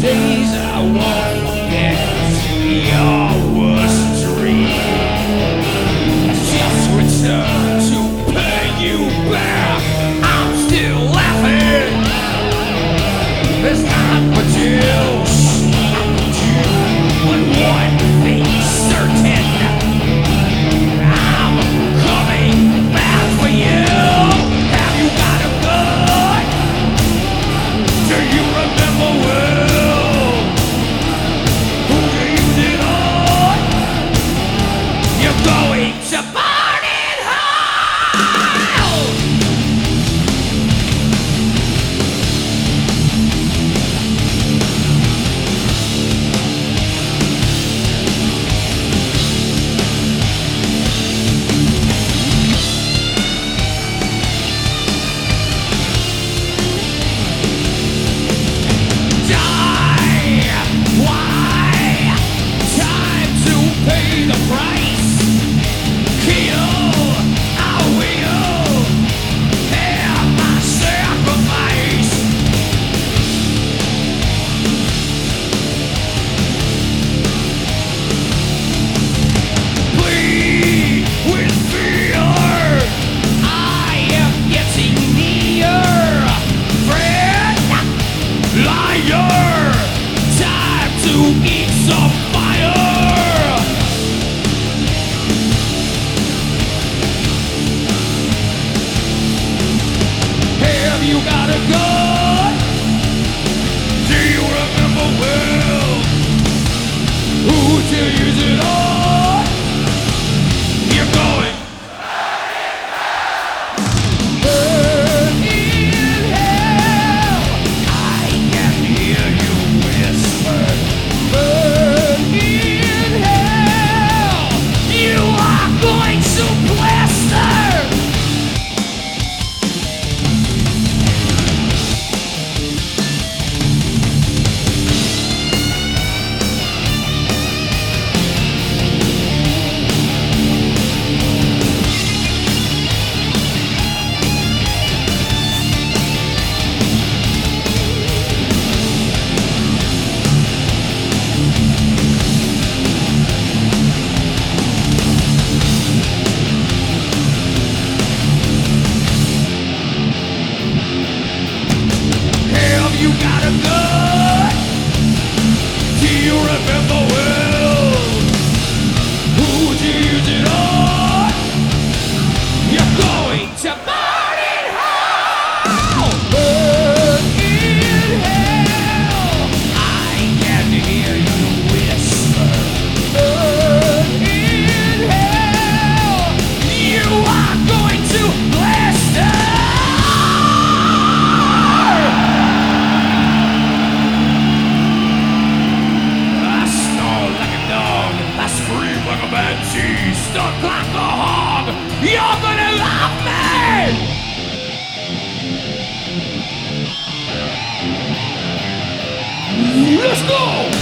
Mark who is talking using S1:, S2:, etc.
S1: days I want. to use it all. free like a banshee, stuck like a hog. You're gonna love me! Let's go!